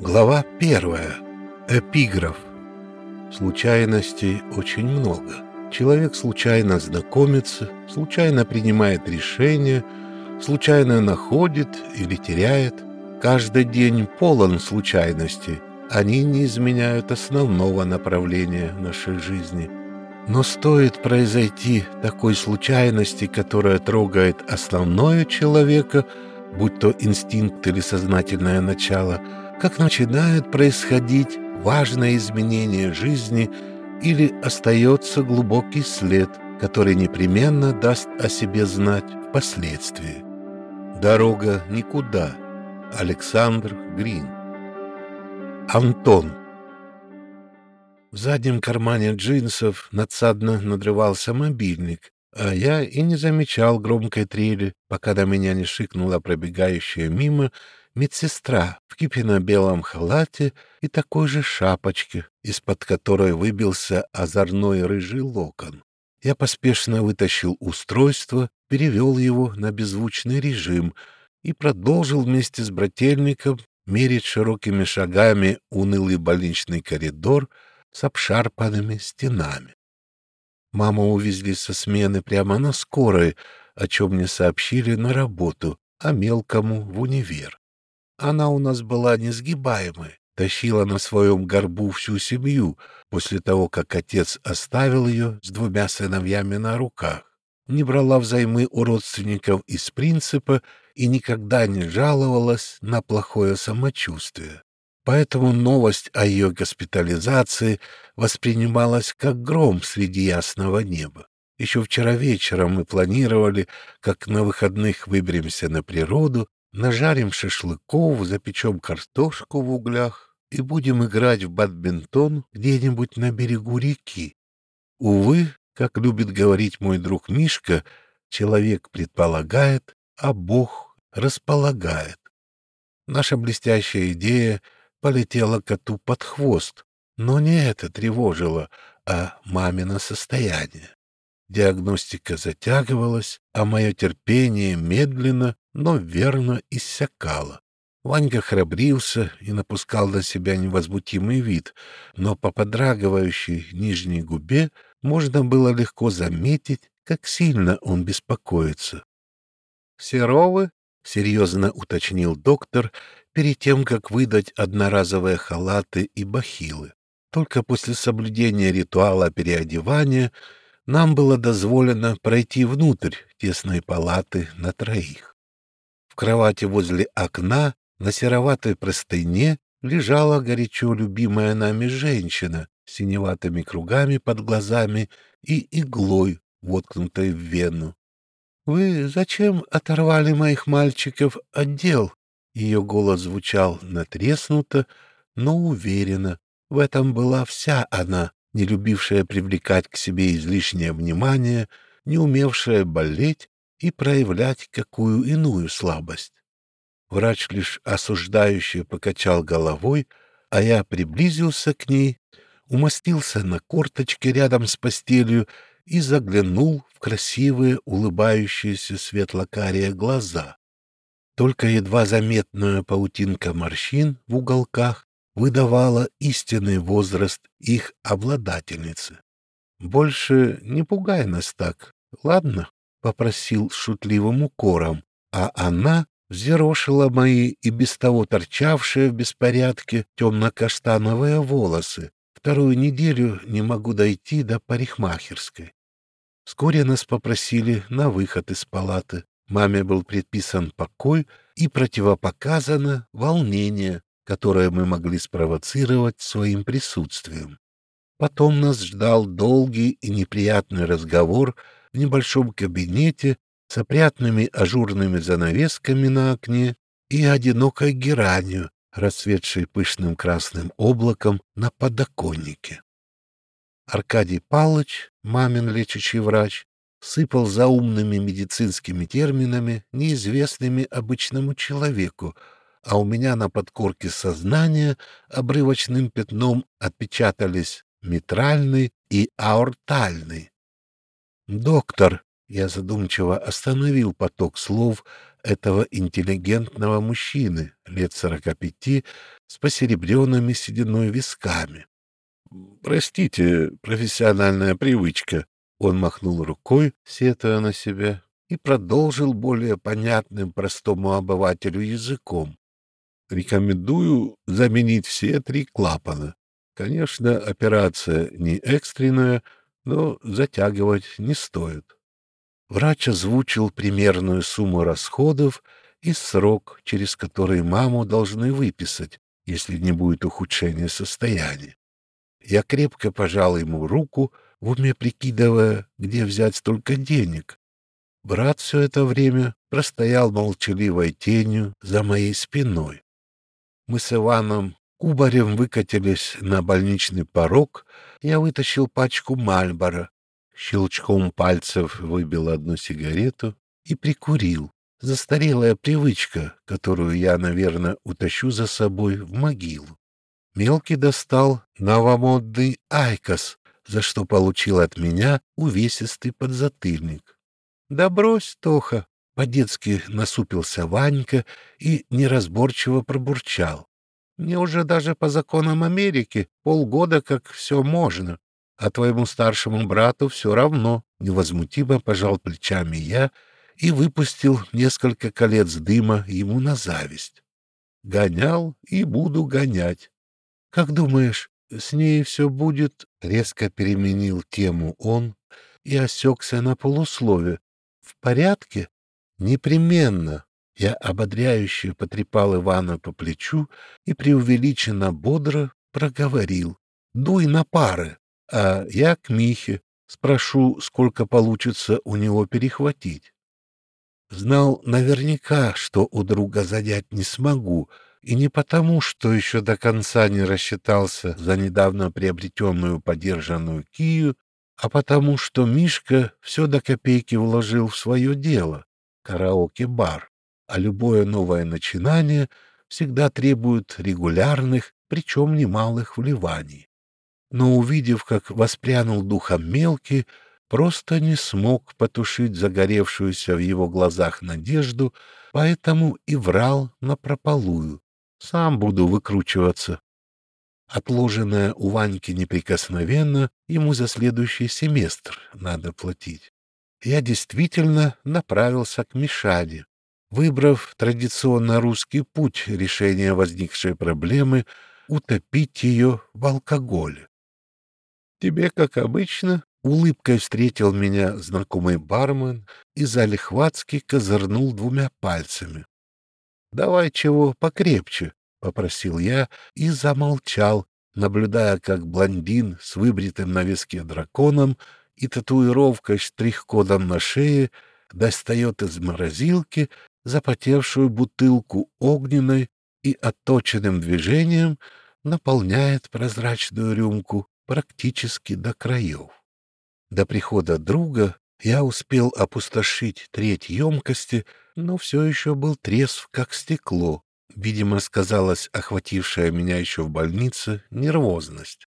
Глава первая. Эпиграф. Случайностей очень много. Человек случайно знакомится, случайно принимает решение, случайно находит или теряет. Каждый день полон случайностей. Они не изменяют основного направления нашей жизни. Но стоит произойти такой случайности, которая трогает основное человека, будь то инстинкт или сознательное начало – как начинает происходить важное изменение жизни или остается глубокий след, который непременно даст о себе знать впоследствии. Дорога никуда. Александр Грин. Антон. В заднем кармане джинсов надсадно надрывался мобильник, а я и не замечал громкой трели, пока до меня не шикнула пробегающая мимо медсестра в кипино-белом халате и такой же шапочке, из-под которой выбился озорной рыжий локон. Я поспешно вытащил устройство, перевел его на беззвучный режим и продолжил вместе с брательником мерить широкими шагами унылый больничный коридор с обшарпанными стенами. Маму увезли со смены прямо на скорой, о чем мне сообщили на работу, а мелкому — в универ. Она у нас была несгибаемой, тащила на своем горбу всю семью после того, как отец оставил ее с двумя сыновьями на руках, не брала взаймы у родственников из принципа и никогда не жаловалась на плохое самочувствие. Поэтому новость о ее госпитализации воспринималась как гром среди ясного неба. Еще вчера вечером мы планировали, как на выходных выберемся на природу нажарим шашлыков, запечем картошку в углях и будем играть в бадминтон где-нибудь на берегу реки. Увы, как любит говорить мой друг Мишка, человек предполагает, а Бог располагает. Наша блестящая идея полетела коту под хвост, но не это тревожило, а мамино состояние. Диагностика затягивалась, а мое терпение медленно, но верно иссякало. Ванька храбрился и напускал на себя невозмутимый вид, но по подрагивающей нижней губе можно было легко заметить, как сильно он беспокоится. «Серовы?» — серьезно уточнил доктор перед тем, как выдать одноразовые халаты и бахилы. Только после соблюдения ритуала переодевания нам было дозволено пройти внутрь тесной палаты на троих. В кровати возле окна на сероватой простыне лежала горячо любимая нами женщина с синеватыми кругами под глазами и иглой, воткнутой в вену. — Вы зачем оторвали моих мальчиков от дел? Ее голос звучал натреснуто, но уверенно. В этом была вся она, не любившая привлекать к себе излишнее внимание, не умевшая болеть и проявлять какую иную слабость. Врач лишь осуждающе покачал головой, а я приблизился к ней, умостился на корточке рядом с постелью и заглянул в красивые улыбающиеся светлокарие глаза. Только едва заметная паутинка морщин в уголках выдавала истинный возраст их обладательницы. «Больше не пугай нас так, ладно?» — попросил шутливым укором, а она взъерошила мои и без того торчавшие в беспорядке темно-каштановые волосы. Вторую неделю не могу дойти до парикмахерской. Вскоре нас попросили на выход из палаты. Маме был предписан покой и противопоказано волнение, которое мы могли спровоцировать своим присутствием. Потом нас ждал долгий и неприятный разговор в небольшом кабинете с опрятными ажурными занавесками на окне и одинокой геранью, расцветшей пышным красным облаком на подоконнике. Аркадий Палыч, мамин лечащий врач, сыпал заумными медицинскими терминами, неизвестными обычному человеку, а у меня на подкорке сознания обрывочным пятном отпечатались митральный и аортальный. «Доктор!» — я задумчиво остановил поток слов, этого интеллигентного мужчины лет сорока пяти с посеребренными сединой висками. «Простите, профессиональная привычка», — он махнул рукой, сетуя на себя, и продолжил более понятным простому обывателю языком. «Рекомендую заменить все три клапана. Конечно, операция не экстренная, но затягивать не стоит». Врач озвучил примерную сумму расходов и срок, через который маму должны выписать, если не будет ухудшения состояния. Я крепко пожал ему руку, в уме прикидывая, где взять столько денег. Брат все это время простоял молчаливой тенью за моей спиной. Мы с Иваном кубарем выкатились на больничный порог, я вытащил пачку Мальбора, щелчком пальцев выбил одну сигарету и прикурил. Застарелая привычка, которую я, наверное, утащу за собой в могилу. Мелкий достал новомодный айкос, за что получил от меня увесистый подзатыльник. — Да брось, Тоха! — по-детски насупился Ванька и неразборчиво пробурчал. — Мне уже даже по законам Америки полгода как все можно а твоему старшему брату все равно, — невозмутимо пожал плечами я и выпустил несколько колец дыма ему на зависть. Гонял и буду гонять. Как думаешь, с ней все будет? Резко переменил тему он и осекся на полуслове. В порядке? Непременно. Я ободряюще потрепал Ивана по плечу и преувеличенно бодро проговорил. Дуй на пары а я к Михе спрошу, сколько получится у него перехватить. Знал наверняка, что у друга занять не смогу, и не потому, что еще до конца не рассчитался за недавно приобретенную подержанную кию, а потому, что Мишка все до копейки вложил в свое дело — караоке-бар, а любое новое начинание всегда требует регулярных, причем немалых вливаний но, увидев, как воспрянул духом мелкий, просто не смог потушить загоревшуюся в его глазах надежду, поэтому и врал напропалую. Сам буду выкручиваться. Отложенное у Ваньки неприкосновенно, ему за следующий семестр надо платить. Я действительно направился к Мишаде, выбрав традиционно русский путь решения возникшей проблемы — утопить ее в алкоголе. Тебе, как обычно, улыбкой встретил меня знакомый бармен и залихватски козырнул двумя пальцами. — Давай чего покрепче, — попросил я и замолчал, наблюдая, как блондин с выбритым на виске драконом и татуировкой штрих-кодом на шее достает из морозилки запотевшую бутылку огненной и отточенным движением наполняет прозрачную рюмку практически до краев. До прихода друга я успел опустошить треть емкости, но все еще был трезв, как стекло. Видимо, сказалась охватившая меня еще в больнице нервозность.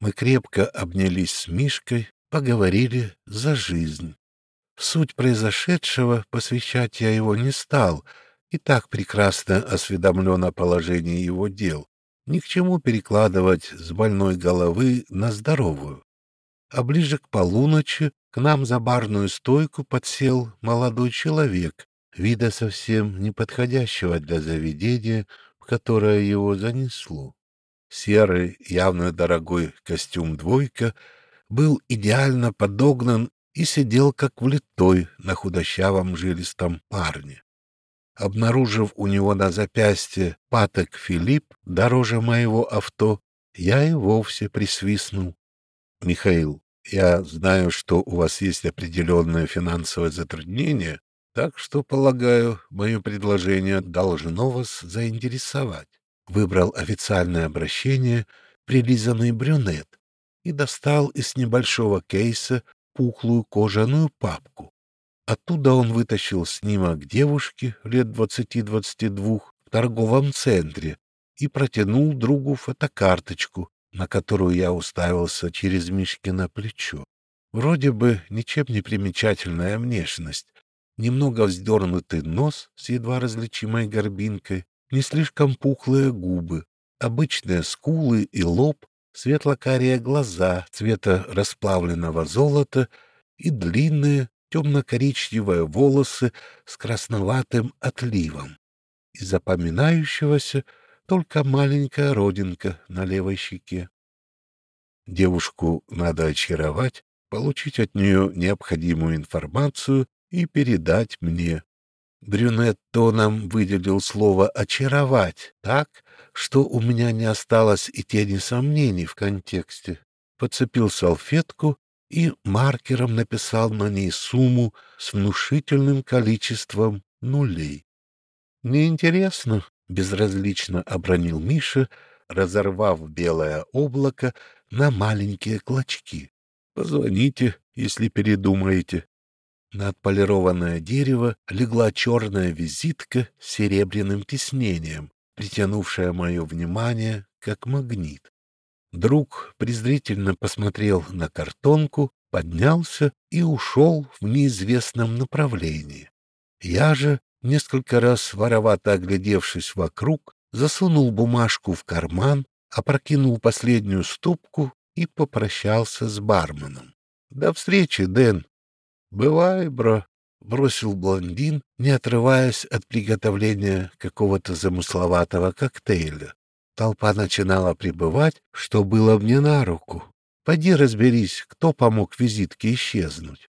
Мы крепко обнялись с Мишкой, поговорили за жизнь. Суть произошедшего посвящать я его не стал, и так прекрасно осведомлен о положении его дел. Ни к чему перекладывать с больной головы на здоровую. А ближе к полуночи к нам за барную стойку подсел молодой человек, вида совсем неподходящего для заведения, в которое его занесло. Серый, явно дорогой костюм «двойка» был идеально подогнан и сидел как влитой на худощавом жилистом парне. Обнаружив у него на запястье паток Филипп дороже моего авто, я и вовсе присвистнул. — Михаил, я знаю, что у вас есть определенное финансовое затруднение, так что, полагаю, мое предложение должно вас заинтересовать. Выбрал официальное обращение прилизанный брюнет и достал из небольшого кейса пухлую кожаную папку. Оттуда он вытащил снимок девушки лет двадцати-двадцати двух в торговом центре и протянул другу фотокарточку, на которую я уставился через Мишкино плечо. Вроде бы ничем не примечательная внешность, немного вздернутый нос с едва различимой горбинкой, не слишком пухлые губы, обычные скулы и лоб, светло-карие глаза цвета расплавленного золота и длинные темно-коричневые волосы с красноватым отливом. Из запоминающегося только маленькая родинка на левой щеке. Девушку надо очаровать, получить от нее необходимую информацию и передать мне. Брюнет тоном выделил слово «очаровать» так, что у меня не осталось и тени сомнений в контексте. Подцепил салфетку и маркером написал на ней сумму с внушительным количеством нулей. «Неинтересно», — безразлично обронил Миша, разорвав белое облако на маленькие клочки. «Позвоните, если передумаете». На отполированное дерево легла черная визитка с серебряным тиснением, притянувшая мое внимание как магнит. Друг презрительно посмотрел на картонку, поднялся и ушел в неизвестном направлении. Я же, несколько раз воровато оглядевшись вокруг, засунул бумажку в карман, опрокинул последнюю ступку и попрощался с барменом. «До встречи, Дэн!» «Бывай, бро!» — бросил блондин, не отрываясь от приготовления какого-то замысловатого коктейля. Толпа начинала прибывать, что было мне на руку. Пойди разберись, кто помог визитке исчезнуть.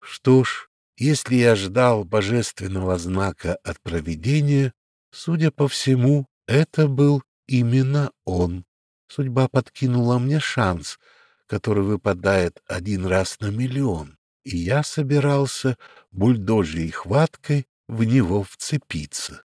Что ж, если я ждал божественного знака от провидения, судя по всему, это был именно он. Судьба подкинула мне шанс, который выпадает один раз на миллион и я собирался бульдожьей хваткой в него вцепиться.